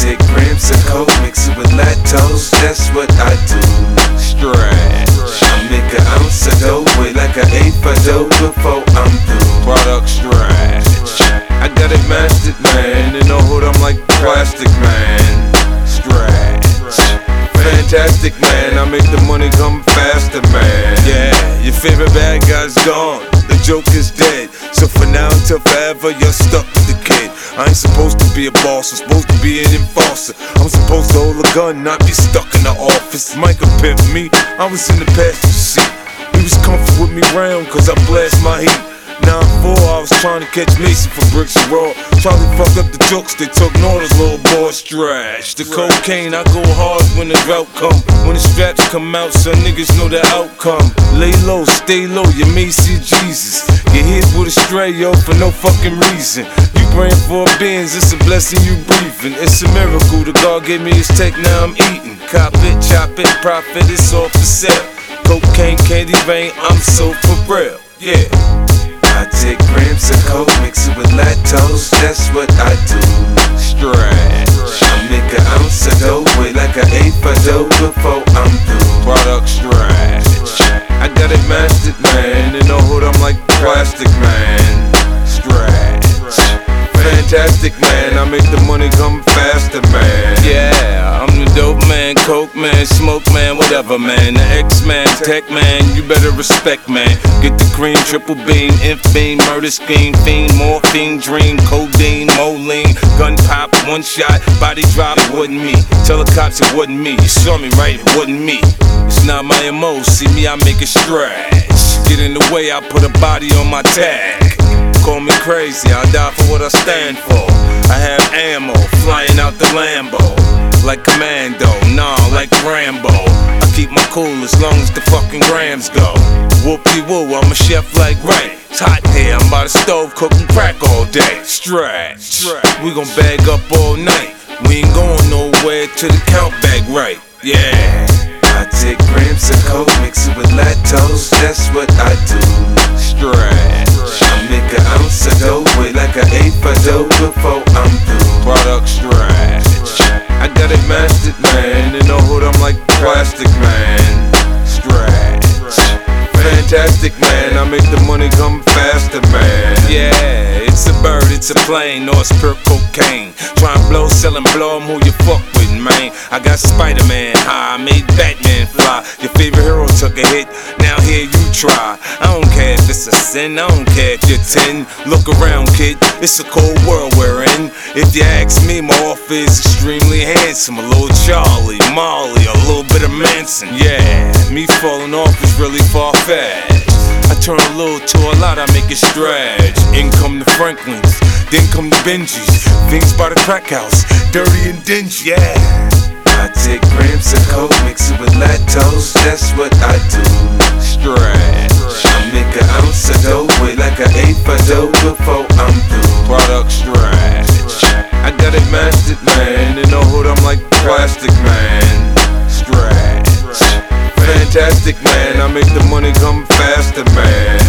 take grams of coke, mix it with lactose, that's what I do. Stretch. I make an ounce of dough, weigh like an eighth of dough before I'm through. Product stretch. I got it mastered, man. In the hood, I'm like plastic, man. Stretch. Fantastic, man. I make the money come faster, man. Yeah, your favorite bad guy's gone. The joke is dead. So for now until forever, you're stuck with the kid. I ain't supposed to be a boss, I'm supposed to be an enforcer. I'm supposed to hold a gun, not be stuck in the office. Michael pimped me, I was in the passenger seat. He was comfortable with me round, cause I blast my heat. 9-4, I was trying to catch Mason for bricks and raw. Charlie fucked up the jokes, they took Northern's little boy's trash. The cocaine, I go hard when the drought come. When the straps come out, so niggas know the outcome. Lay low, stay low, you may see Jesus. Get hit with a stray, yo, for no fucking reason. You praying for a beans, it's a blessing you breathing. It's a miracle, the God gave me his tech, now I'm eating. Cop it, chop it, profit, it's all for sale. Cocaine, candy rain, I'm so for real, yeah. I take grams of coke, mix it with lactose, that's what I do. Stretch. I make an ounce of dough, weigh like an eighth of dough before I'm through. Product stretch. I got it mastered, man. In the hood, I'm like plastic, man. Stretch. Fantastic, man. I make the money come faster, man. Yeah, I'm the dope man, coke man, smoke man, whatever man. The X man, tech man, you better respect man. Get the cream, triple beam, inf beam, murder scheme, fiend, morphine, dream, codeine, moline, gun pop, one shot, body drop, it wasn't me. Tell the cops it wasn't me. You saw me right, it wasn't me. It's not my MO, see me, I make it stretch. Get in the way, I put a body on my tag. Call me crazy, I die for what I stand for. I have ammo flying out the Lambo. Like Commando, nah, like Rambo. I keep my cool as long as the fucking grams go. Whoopie woo, I'm a chef like Ray. It's hot here, I'm by the stove cooking crack all day. Stretch. We gon' bag up all night. We ain't going nowhere till the count bag right. Yeah. I take grams of coke, mix it with lactose, that's what I do. Stretch. A plane, or it's pure cocaine. Try and blow, sell and blow 'em who you fuck with, man. I got Spider Man high, I made Batman fly. Your favorite hero took a hit, now here you try. I don't care if it's a sin, I don't care if you're 10. Look around, kid, it's a cold world we're in. If you ask me, my offer is extremely handsome. A little Charlie, Molly, a little bit of Manson. Yeah, me falling off is really far fetched. I turn a little to a lot, I make it stretch. In come the Franklins, then come the Benjis. Things by the crack house, dirty and dingy, yeah. I take grams of coke, mix it with lactose, that's what I do. Stretch. I make an ounce of dough, weigh like an eighth of dough before I'm through. Product stretch. I got it mastered, man. In the hood, I'm like plastic, man. Stretch. Fantastic, man. I make the money come faster, man.